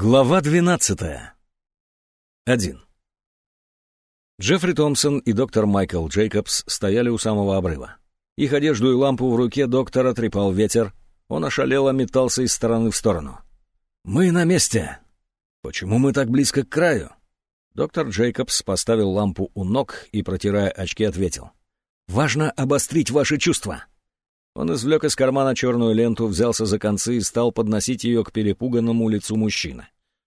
Глава 12. 1. Джеффри Томпсон и доктор Майкл Джейкобс стояли у самого обрыва. Их одежду и лампу в руке доктора трепал ветер. Он ошалело метался из стороны в сторону. «Мы на месте!» «Почему мы так близко к краю?» Доктор Джейкобс поставил лампу у ног и, протирая очки, ответил. «Важно обострить ваши чувства!» Он извлек из кармана черную ленту, взялся за концы и стал подносить ее к перепуганному лицу мужчины.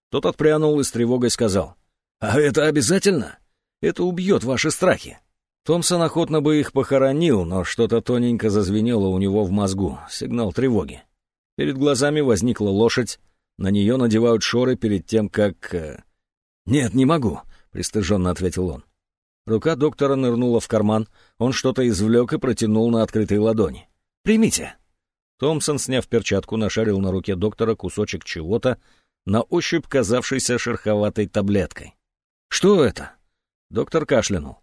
Тот отпрянул и с тревогой сказал. «А это обязательно? Это убьет ваши страхи». Томпсон охотно бы их похоронил, но что-то тоненько зазвенело у него в мозгу, сигнал тревоги. Перед глазами возникла лошадь, на нее надевают шоры перед тем, как... Э, «Нет, не могу», — пристыженно ответил он. Рука доктора нырнула в карман, он что-то извлек и протянул на открытой ладони. Примите». Томпсон, сняв перчатку, нашарил на руке доктора кусочек чего-то, на ощупь казавшийся шероховатой таблеткой. «Что это?» Доктор кашлянул.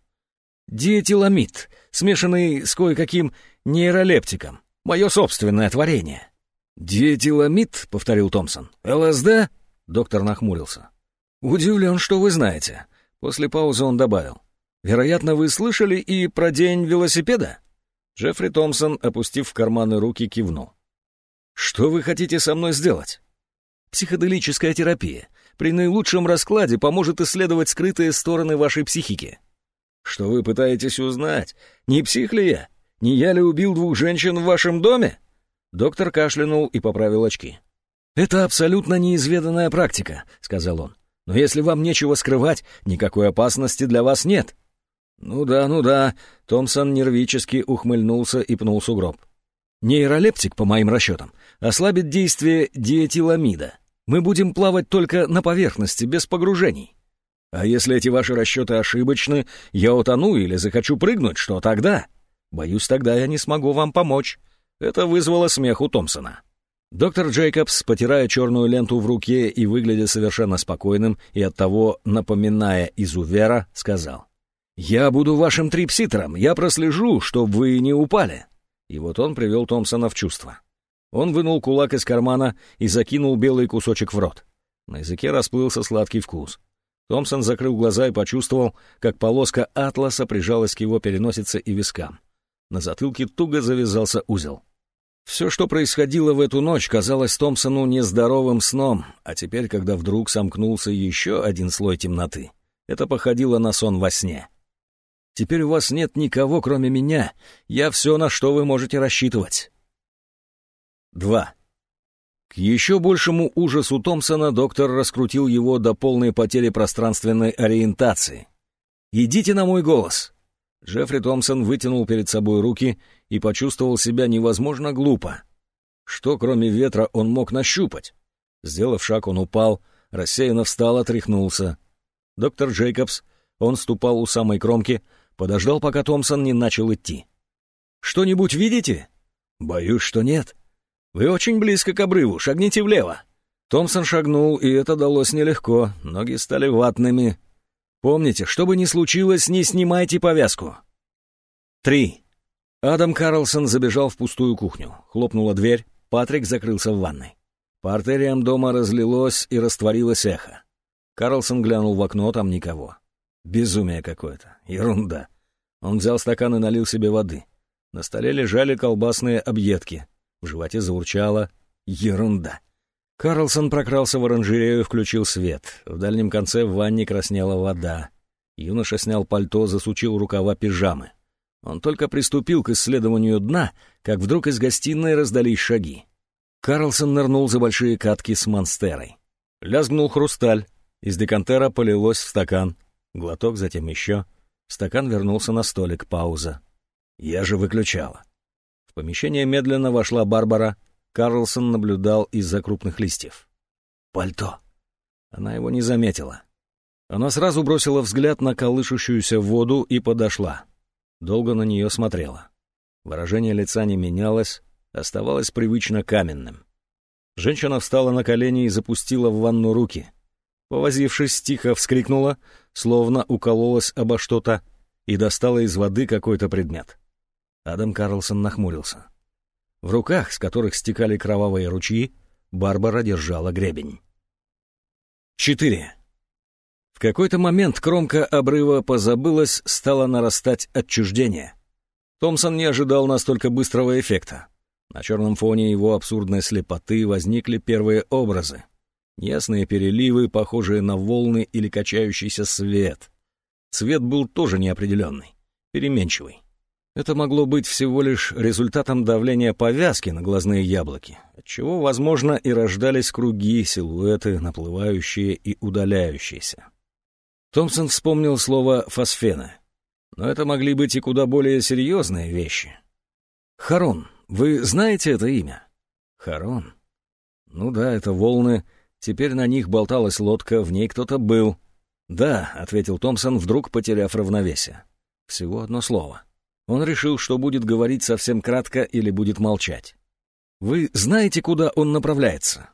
«Диэтиламид, смешанный с кое-каким нейролептиком. Мое собственное творение». «Диэтиламид?» — повторил Томпсон. «ЛСД?» — доктор нахмурился. «Удивлен, что вы знаете». После паузы он добавил. «Вероятно, вы слышали и про день велосипеда?» Джеффри Томпсон, опустив в карманы руки, кивнул. «Что вы хотите со мной сделать?» «Психоделическая терапия. При наилучшем раскладе поможет исследовать скрытые стороны вашей психики». «Что вы пытаетесь узнать? Не псих ли я? Не я ли убил двух женщин в вашем доме?» Доктор кашлянул и поправил очки. «Это абсолютно неизведанная практика», — сказал он. «Но если вам нечего скрывать, никакой опасности для вас нет. «Ну да, ну да», — Томпсон нервически ухмыльнулся и пнул сугроб. «Нейролептик, по моим расчетам, ослабит действие диэтиламида. Мы будем плавать только на поверхности, без погружений. А если эти ваши расчеты ошибочны, я утону или захочу прыгнуть, что тогда? Боюсь, тогда я не смогу вам помочь». Это вызвало смех у Томпсона. Доктор Джейкобс, потирая черную ленту в руке и выглядя совершенно спокойным и оттого напоминая изувера, сказал. «Я буду вашим трипситером, я прослежу, чтобы вы не упали». И вот он привел Томпсона в чувство. Он вынул кулак из кармана и закинул белый кусочек в рот. На языке расплылся сладкий вкус. Томпсон закрыл глаза и почувствовал, как полоска атласа прижалась к его переносице и вискам. На затылке туго завязался узел. Все, что происходило в эту ночь, казалось Томпсону нездоровым сном, а теперь, когда вдруг сомкнулся еще один слой темноты, это походило на сон во сне. Теперь у вас нет никого, кроме меня. Я все, на что вы можете рассчитывать. 2. К еще большему ужасу Томпсона доктор раскрутил его до полной потери пространственной ориентации. «Идите на мой голос!» Джеффри Томпсон вытянул перед собой руки и почувствовал себя невозможно глупо. Что, кроме ветра, он мог нащупать? Сделав шаг, он упал, рассеянно встал, отряхнулся. Доктор Джейкобс, он ступал у самой кромки, подождал, пока Томпсон не начал идти. «Что-нибудь видите?» «Боюсь, что нет». «Вы очень близко к обрыву, шагните влево». Томпсон шагнул, и это далось нелегко, ноги стали ватными. «Помните, что бы ни случилось, не снимайте повязку». Три. Адам Карлсон забежал в пустую кухню. Хлопнула дверь, Патрик закрылся в ванной. По артериям дома разлилось и растворилось эхо. Карлсон глянул в окно, там никого. Безумие какое-то. Ерунда. Он взял стакан и налил себе воды. На столе лежали колбасные объедки. В животе заурчало. Ерунда. Карлсон прокрался в оранжерею и включил свет. В дальнем конце в ванне краснела вода. Юноша снял пальто, засучил рукава пижамы. Он только приступил к исследованию дна, как вдруг из гостиной раздались шаги. Карлсон нырнул за большие катки с монстерой. Лязгнул хрусталь. Из декантера полилось в стакан. Глоток, затем еще. Стакан вернулся на столик, пауза. Я же выключала. В помещение медленно вошла Барбара. Карлсон наблюдал из-за крупных листьев. «Пальто!» Она его не заметила. Она сразу бросила взгляд на колышущуюся воду и подошла. Долго на нее смотрела. Выражение лица не менялось, оставалось привычно каменным. Женщина встала на колени и запустила в ванну руки — Повозившись, тихо вскрикнула, словно укололась обо что-то, и достала из воды какой-то предмет. Адам Карлсон нахмурился. В руках, с которых стекали кровавые ручьи, Барбара держала гребень. Четыре. В какой-то момент кромка обрыва позабылась, стало нарастать отчуждение. Томпсон не ожидал настолько быстрого эффекта. На черном фоне его абсурдной слепоты возникли первые образы. Ясные переливы, похожие на волны или качающийся свет. Цвет был тоже неопределенный, переменчивый. Это могло быть всего лишь результатом давления повязки на глазные яблоки, отчего, возможно, и рождались круги, силуэты, наплывающие и удаляющиеся. Томпсон вспомнил слово «фосфена». Но это могли быть и куда более серьезные вещи. «Харон, вы знаете это имя?» «Харон?» «Ну да, это волны. Теперь на них болталась лодка, в ней кто-то был». «Да», — ответил Томпсон, вдруг потеряв равновесие. Всего одно слово. Он решил, что будет говорить совсем кратко или будет молчать. «Вы знаете, куда он направляется?»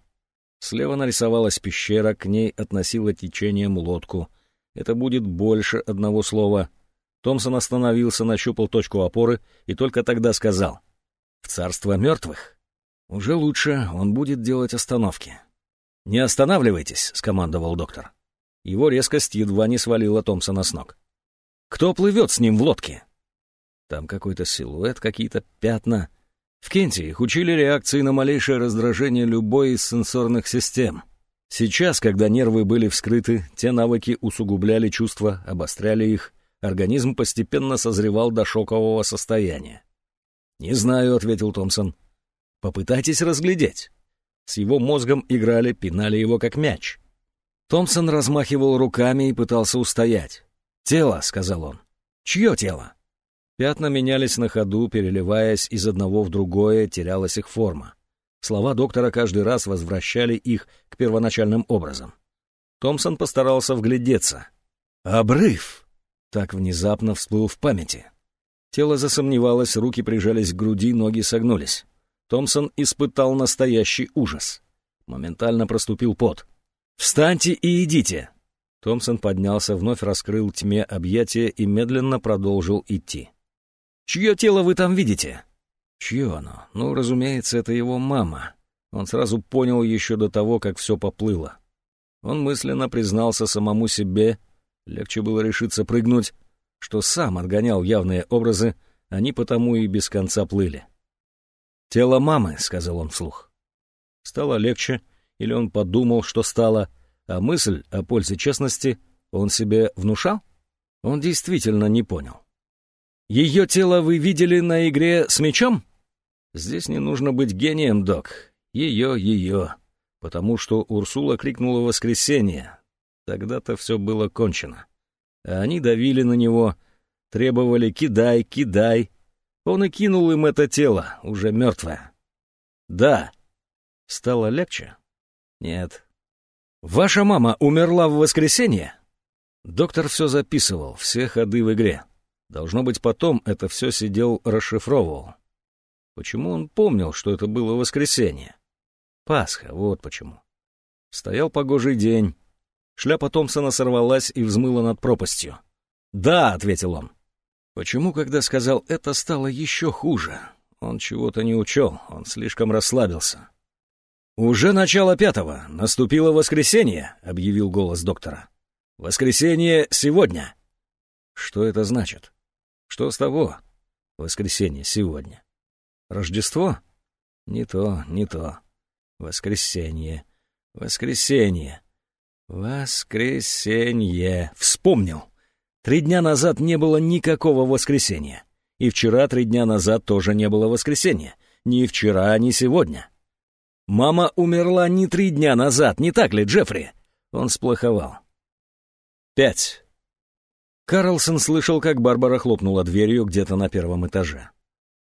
Слева нарисовалась пещера, к ней относило течением лодку. Это будет больше одного слова. Томпсон остановился, нащупал точку опоры и только тогда сказал. «В царство мертвых?» «Уже лучше, он будет делать остановки». «Не останавливайтесь», — скомандовал доктор. Его резкость едва не свалила Томпсона с ног. «Кто плывет с ним в лодке?» Там какой-то силуэт, какие-то пятна. В Кенте их учили реакции на малейшее раздражение любой из сенсорных систем. Сейчас, когда нервы были вскрыты, те навыки усугубляли чувства, обостряли их, организм постепенно созревал до шокового состояния. «Не знаю», — ответил Томпсон. «Попытайтесь разглядеть». С его мозгом играли, пинали его как мяч. Томпсон размахивал руками и пытался устоять. «Тело», — сказал он. «Чье тело?» Пятна менялись на ходу, переливаясь из одного в другое, терялась их форма. Слова доктора каждый раз возвращали их к первоначальным образам. Томпсон постарался вглядеться. «Обрыв!» Так внезапно всплыл в памяти. Тело засомневалось, руки прижались к груди, ноги согнулись. Томпсон испытал настоящий ужас. Моментально проступил пот. «Встаньте и идите!» Томпсон поднялся, вновь раскрыл тьме объятия и медленно продолжил идти. Чье тело вы там видите?» «Чье оно? Ну, разумеется, это его мама». Он сразу понял еще до того, как все поплыло. Он мысленно признался самому себе, легче было решиться прыгнуть, что сам отгонял явные образы, они потому и без конца плыли. «Тело мамы», — сказал он вслух. Стало легче, или он подумал, что стало, а мысль о пользе честности он себе внушал? Он действительно не понял. Ее тело вы видели на игре с мячом? Здесь не нужно быть гением, док. Ее, ее. Потому что Урсула крикнула «Воскресенье». Тогда-то все было кончено. А они давили на него, требовали «Кидай, кидай». Он и кинул им это тело, уже мертвое. Да. Стало легче? Нет. Ваша мама умерла в воскресенье? Доктор все записывал, все ходы в игре. Должно быть, потом это все сидел расшифровывал. Почему он помнил, что это было воскресенье? Пасха, вот почему. Стоял погожий день. Шляпа Томпсона сорвалась и взмыла над пропастью. «Да», — ответил он. Почему, когда сказал это, стало еще хуже? Он чего-то не учел, он слишком расслабился. «Уже начало пятого, наступило воскресенье», — объявил голос доктора. «Воскресенье сегодня». Что это значит? Что с того? Воскресенье сегодня. Рождество? Не то, не то. Воскресенье. Воскресенье. Воскресенье. Вспомнил. Три дня назад не было никакого воскресенья. И вчера три дня назад тоже не было воскресенья. Ни вчера, ни сегодня. Мама умерла не три дня назад, не так ли, Джеффри? Он сплоховал. Пять. Карлсон слышал, как Барбара хлопнула дверью где-то на первом этаже.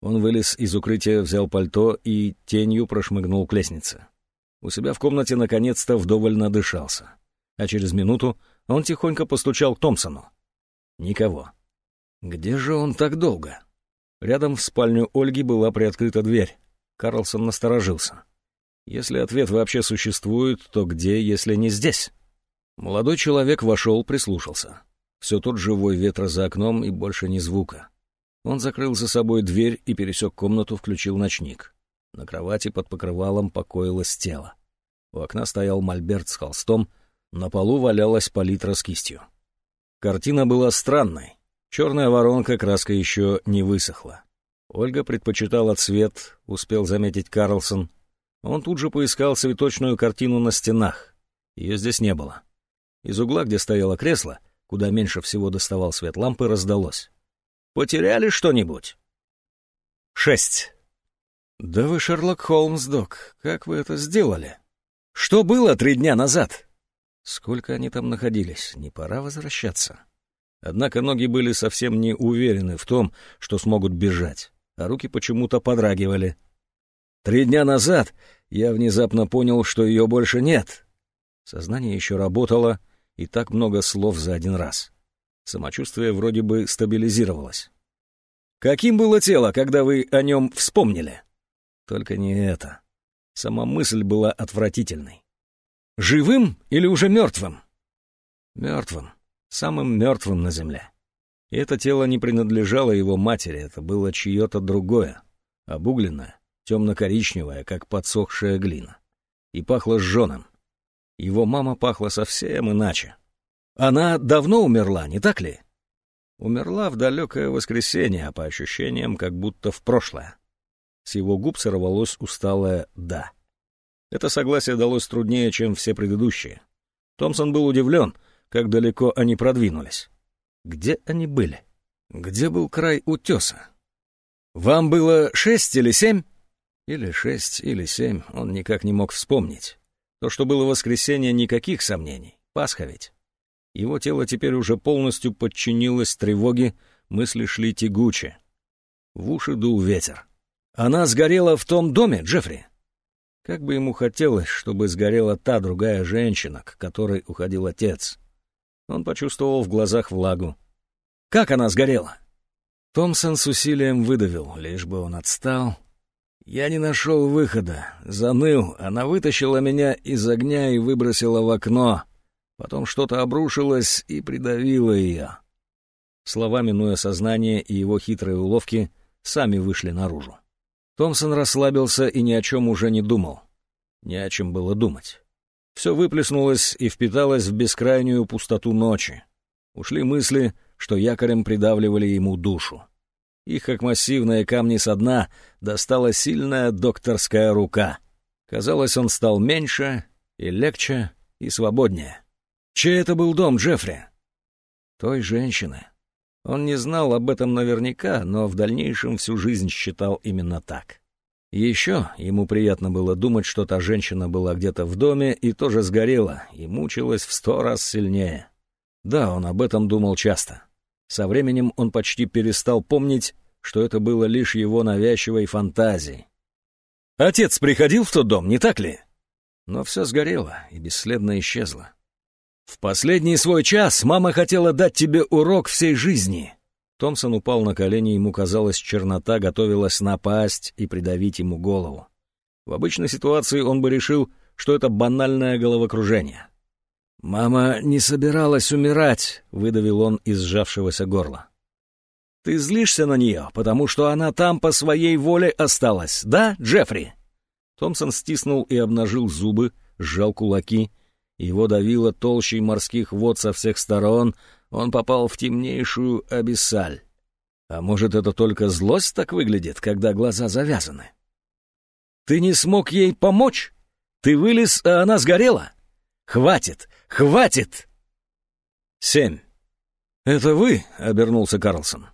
Он вылез из укрытия, взял пальто и тенью прошмыгнул к лестнице. У себя в комнате наконец-то вдоволь надышался. А через минуту он тихонько постучал к Томпсону. Никого. Где же он так долго? Рядом в спальню Ольги была приоткрыта дверь. Карлсон насторожился. Если ответ вообще существует, то где, если не здесь? Молодой человек вошел, прислушался. Все тот живой ветра за окном и больше ни звука. Он закрыл за собой дверь и пересек комнату, включил ночник. На кровати под покрывалом покоилось тело. У окна стоял мольберт с холстом, На полу валялась палитра с кистью. Картина была странной. Черная воронка, краска еще не высохла. Ольга предпочитала цвет, успел заметить Карлсон. Он тут же поискал цветочную картину на стенах. Ее здесь не было. Из угла, где стояло кресло, куда меньше всего доставал свет лампы, раздалось. «Потеряли что-нибудь?» «Шесть». «Да вы Шерлок Холмс, док. Как вы это сделали?» «Что было три дня назад?» Сколько они там находились, не пора возвращаться. Однако ноги были совсем не уверены в том, что смогут бежать, а руки почему-то подрагивали. Три дня назад я внезапно понял, что ее больше нет. Сознание еще работало, и так много слов за один раз. Самочувствие вроде бы стабилизировалось. «Каким было тело, когда вы о нем вспомнили?» Только не это. Сама мысль была отвратительной. Живым или уже мертвым? Мертвым. Самым мертвым на земле. И это тело не принадлежало его матери, это было чье-то другое, обугленное, темно-коричневое, как подсохшая глина. И пахло сженым. Его мама пахла совсем иначе. Она давно умерла, не так ли? Умерла в далекое воскресенье, а по ощущениям, как будто в прошлое. С его губ сорвалось усталое «да». Это согласие далось труднее, чем все предыдущие. Томпсон был удивлен, как далеко они продвинулись. Где они были? Где был край утеса? «Вам было шесть или семь?» Или шесть, или семь, он никак не мог вспомнить. То, что было воскресенье, никаких сомнений. Пасха ведь. Его тело теперь уже полностью подчинилось тревоге, мысли шли тягуче. В уши дул ветер. «Она сгорела в том доме, Джеффри?» Как бы ему хотелось, чтобы сгорела та другая женщина, к которой уходил отец. Он почувствовал в глазах влагу. «Как она сгорела?» Томпсон с усилием выдавил, лишь бы он отстал. Я не нашел выхода, заныл, она вытащила меня из огня и выбросила в окно. Потом что-то обрушилось и придавило ее. Слова, минуя сознание и его хитрые уловки, сами вышли наружу. Томпсон расслабился и ни о чем уже не думал. Не о чем было думать. Все выплеснулось и впиталось в бескрайнюю пустоту ночи. Ушли мысли, что якорем придавливали ему душу. Их, как массивные камни со дна, достала сильная докторская рука. Казалось, он стал меньше и легче и свободнее. Чей это был дом Джеффри? Той женщины. Он не знал об этом наверняка, но в дальнейшем всю жизнь считал именно так. Еще ему приятно было думать, что та женщина была где-то в доме и тоже сгорела, и мучилась в сто раз сильнее. Да, он об этом думал часто. Со временем он почти перестал помнить, что это было лишь его навязчивой фантазией. «Отец приходил в тот дом, не так ли?» Но все сгорело и бесследно исчезло. «В последний свой час мама хотела дать тебе урок всей жизни». Томпсон упал на колени, ему казалось, чернота готовилась напасть и придавить ему голову. В обычной ситуации он бы решил, что это банальное головокружение. «Мама не собиралась умирать», — выдавил он из сжавшегося горла. «Ты злишься на нее, потому что она там по своей воле осталась, да, Джеффри?» Томпсон стиснул и обнажил зубы, сжал кулаки — его давило толщей морских вод со всех сторон, он попал в темнейшую абиссаль. А может, это только злость так выглядит, когда глаза завязаны? Ты не смог ей помочь? Ты вылез, а она сгорела? Хватит! Хватит! Семь. «Это вы?» — обернулся Карлсон.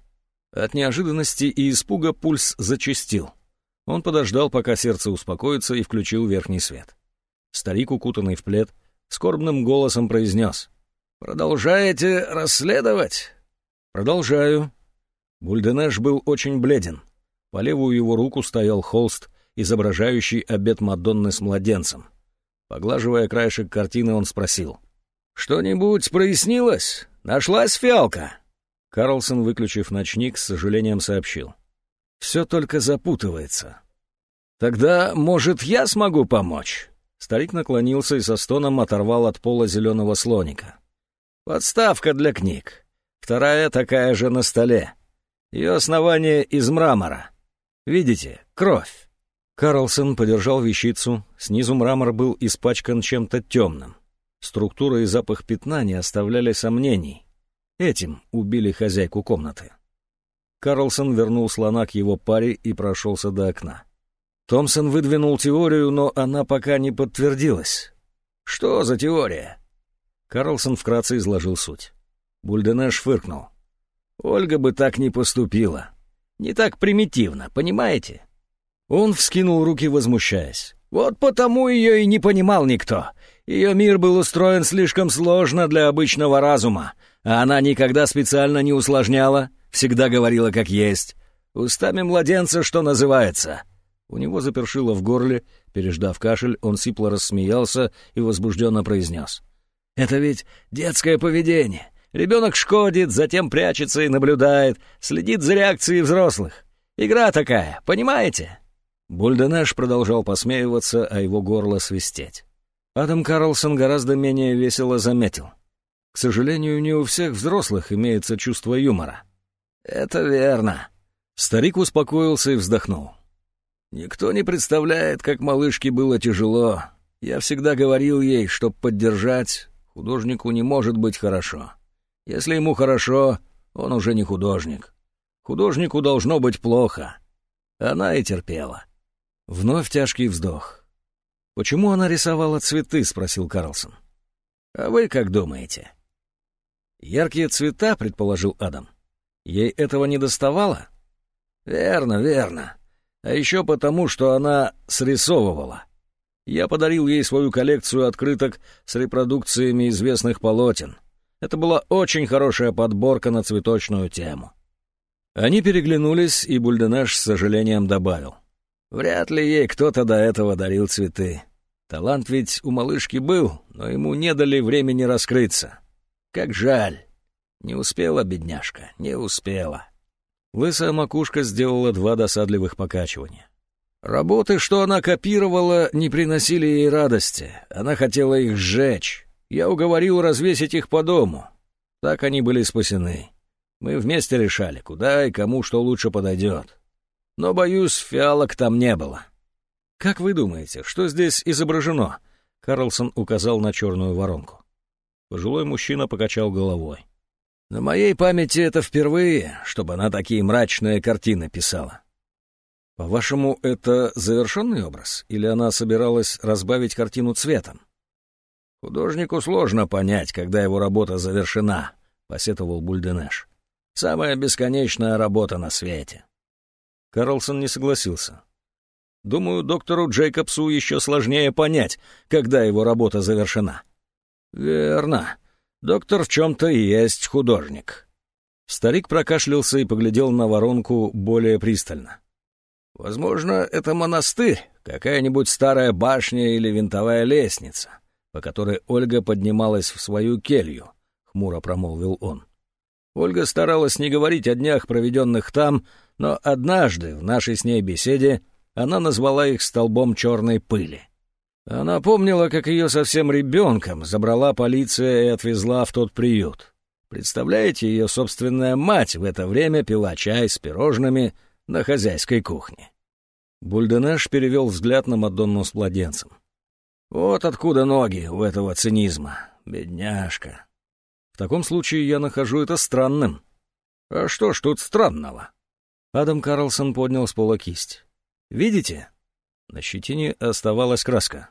От неожиданности и испуга пульс зачастил. Он подождал, пока сердце успокоится, и включил верхний свет. Старик, укутанный в плед, скорбным голосом произнес. «Продолжаете расследовать?» «Продолжаю». Бульденеш был очень бледен. По левую его руку стоял холст, изображающий обед Мадонны с младенцем. Поглаживая краешек картины, он спросил. «Что-нибудь прояснилось? Нашлась фиалка?» Карлсон, выключив ночник, с сожалением сообщил. «Все только запутывается». «Тогда, может, я смогу помочь?» Старик наклонился и со стоном оторвал от пола зеленого слоника. «Подставка для книг. Вторая такая же на столе. Ее основание из мрамора. Видите, кровь». Карлсон подержал вещицу, снизу мрамор был испачкан чем-то темным. Структура и запах пятна не оставляли сомнений. Этим убили хозяйку комнаты. Карлсон вернул слона к его паре и прошелся до окна. Томпсон выдвинул теорию, но она пока не подтвердилась. «Что за теория?» Карлсон вкратце изложил суть. Бульденеш фыркнул. «Ольга бы так не поступила. Не так примитивно, понимаете?» Он вскинул руки, возмущаясь. «Вот потому ее и не понимал никто. Ее мир был устроен слишком сложно для обычного разума, а она никогда специально не усложняла, всегда говорила как есть. Устами младенца, что называется». У него запершило в горле, переждав кашель, он сипло рассмеялся и возбужденно произнес. «Это ведь детское поведение. Ребенок шкодит, затем прячется и наблюдает, следит за реакцией взрослых. Игра такая, понимаете?» Бульденеш продолжал посмеиваться, а его горло свистеть. Адам Карлсон гораздо менее весело заметил. К сожалению, не у всех взрослых имеется чувство юмора. «Это верно». Старик успокоился и вздохнул. «Никто не представляет, как малышке было тяжело. Я всегда говорил ей, чтоб поддержать, художнику не может быть хорошо. Если ему хорошо, он уже не художник. Художнику должно быть плохо. Она и терпела. Вновь тяжкий вздох. «Почему она рисовала цветы?» — спросил Карлсон. «А вы как думаете?» «Яркие цвета», — предположил Адам. «Ей этого не доставало?» «Верно, верно. А еще потому, что она срисовывала. Я подарил ей свою коллекцию открыток с репродукциями известных полотен. Это была очень хорошая подборка на цветочную тему. Они переглянулись, и Бульденаш с сожалением добавил. Вряд ли ей кто-то до этого дарил цветы. Талант ведь у малышки был, но ему не дали времени раскрыться. Как жаль. Не успела бедняжка, не успела. Лысая макушка сделала два досадливых покачивания. Работы, что она копировала, не приносили ей радости. Она хотела их сжечь. Я уговорил развесить их по дому. Так они были спасены. Мы вместе решали, куда и кому что лучше подойдет. Но, боюсь, фиалок там не было. «Как вы думаете, что здесь изображено?» Карлсон указал на черную воронку. Пожилой мужчина покачал головой. «На моей памяти это впервые, чтобы она такие мрачные картины писала». «По-вашему, это завершенный образ? Или она собиралась разбавить картину цветом?» «Художнику сложно понять, когда его работа завершена», — посетовал Бульденеш. «Самая бесконечная работа на свете». Карлсон не согласился. «Думаю, доктору Джейкобсу еще сложнее понять, когда его работа завершена». «Верно. Доктор в чем-то есть художник». Старик прокашлялся и поглядел на воронку более пристально. «Возможно, это монастырь, какая-нибудь старая башня или винтовая лестница по которой Ольга поднималась в свою келью, — хмуро промолвил он. Ольга старалась не говорить о днях, проведенных там, но однажды в нашей с ней беседе она назвала их столбом черной пыли. Она помнила, как ее совсем ребенком забрала полиция и отвезла в тот приют. Представляете, ее собственная мать в это время пила чай с пирожными на хозяйской кухне. Бульденеш перевел взгляд на Мадонну с младенцем. Вот откуда ноги у этого цинизма, бедняжка. В таком случае я нахожу это странным. А что ж тут странного? Адам Карлсон поднял с пола кисть. Видите? На щетине оставалась краска.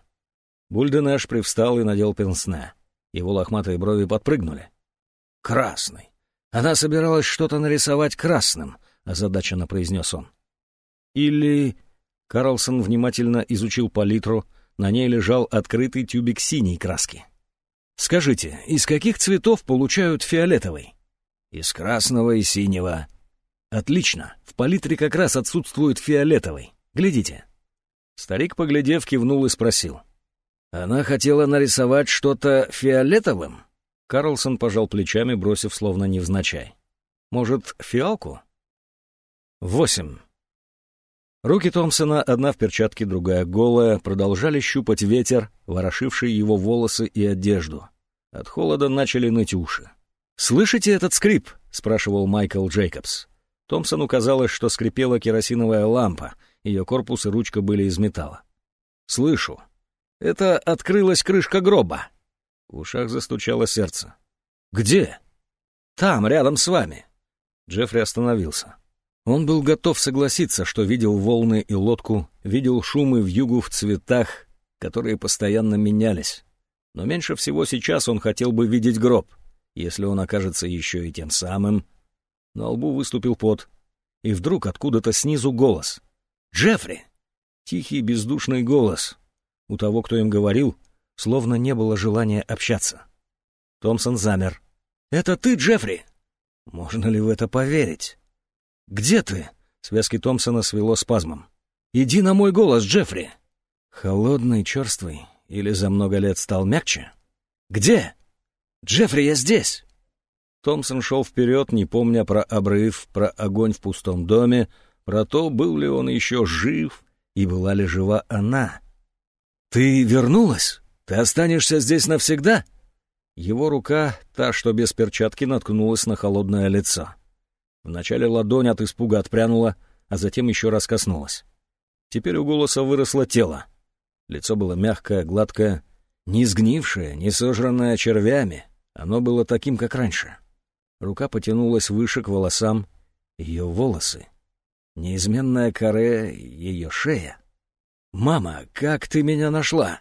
Бульденеш привстал и надел пенсне. Его лохматые брови подпрыгнули. «Красный! Она собиралась что-то нарисовать красным», — озадаченно произнес он. «Или...» Карлсон внимательно изучил палитру, на ней лежал открытый тюбик синей краски. «Скажите, из каких цветов получают фиолетовый?» «Из красного и синего». «Отлично. В палитре как раз отсутствует фиолетовый. Глядите». Старик, поглядев, кивнул и спросил. «Она хотела нарисовать что-то фиолетовым?» Карлсон пожал плечами, бросив словно невзначай. «Может, фиалку?» «Восемь. Руки Томпсона, одна в перчатке, другая голая, продолжали щупать ветер, ворошивший его волосы и одежду. От холода начали ныть уши. «Слышите этот скрип?» — спрашивал Майкл Джейкобс. Томпсону казалось, что скрипела керосиновая лампа, ее корпус и ручка были из металла. «Слышу. Это открылась крышка гроба». В ушах застучало сердце. «Где?» «Там, рядом с вами». Джеффри остановился. Он был готов согласиться, что видел волны и лодку, видел шумы в югу в цветах, которые постоянно менялись. Но меньше всего сейчас он хотел бы видеть гроб, если он окажется еще и тем самым. На лбу выступил пот, и вдруг откуда-то снизу голос. «Джеффри!» Тихий бездушный голос. У того, кто им говорил, словно не было желания общаться. Томпсон замер. «Это ты, Джеффри?» Можно ли в это поверить? «Где ты?» — связки Томпсона свело спазмом. «Иди на мой голос, Джеффри!» Холодный, черствый, или за много лет стал мягче? «Где?» «Джеффри, я здесь!» Томпсон шел вперед, не помня про обрыв, про огонь в пустом доме, про то, был ли он еще жив и была ли жива она. «Ты вернулась? Ты останешься здесь навсегда?» Его рука, та, что без перчатки, наткнулась на холодное лицо. Вначале ладонь от испуга отпрянула, а затем еще раз коснулась. Теперь у голоса выросло тело. Лицо было мягкое, гладкое, не сгнившее, не сожранное червями. Оно было таким, как раньше. Рука потянулась выше к волосам. Ее волосы. Неизменная коре, ее шея. «Мама, как ты меня нашла?»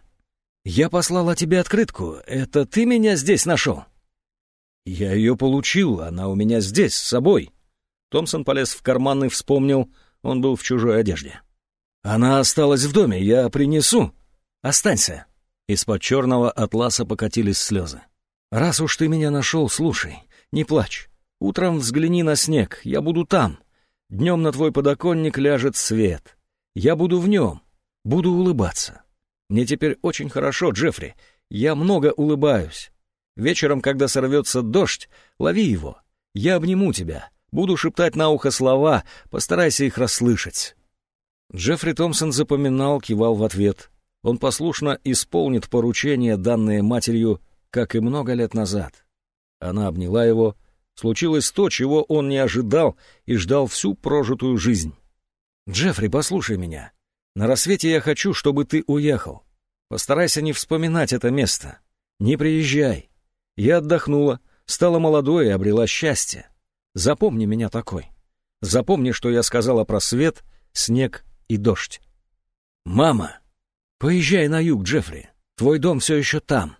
«Я послала тебе открытку. Это ты меня здесь нашел?» «Я ее получил. Она у меня здесь, с собой». Томпсон полез в карман и вспомнил, он был в чужой одежде. «Она осталась в доме, я принесу. Останься». Из-под черного атласа покатились слезы. «Раз уж ты меня нашел, слушай, не плачь. Утром взгляни на снег, я буду там. Днем на твой подоконник ляжет свет. Я буду в нем, буду улыбаться. Мне теперь очень хорошо, Джеффри, я много улыбаюсь. Вечером, когда сорвется дождь, лови его. Я обниму тебя, Буду шептать на ухо слова, постарайся их расслышать». Джеффри Томпсон запоминал, кивал в ответ. Он послушно исполнит поручение, данное матерью, как и много лет назад. Она обняла его. Случилось то, чего он не ожидал и ждал всю прожитую жизнь. «Джеффри, послушай меня. На рассвете я хочу, чтобы ты уехал. Постарайся не вспоминать это место. Не приезжай. Я отдохнула, стала молодой и обрела счастье. Запомни меня такой. Запомни, что я сказала про свет, снег и дождь. Мама, поезжай на юг, Джеффри. Твой дом все еще там.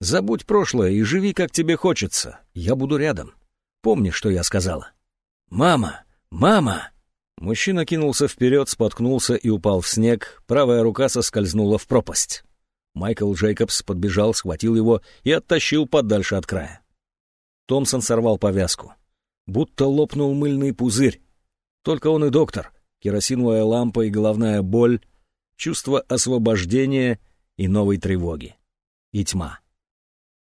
Забудь прошлое и живи, как тебе хочется. Я буду рядом. Помни, что я сказала. Мама, мама! Мужчина кинулся вперед, споткнулся и упал в снег. Правая рука соскользнула в пропасть. Майкл Джейкобс подбежал, схватил его и оттащил подальше от края. Томпсон сорвал повязку будто лопнул мыльный пузырь. Только он и доктор, керосиновая лампа и головная боль, чувство освобождения и новой тревоги. И тьма.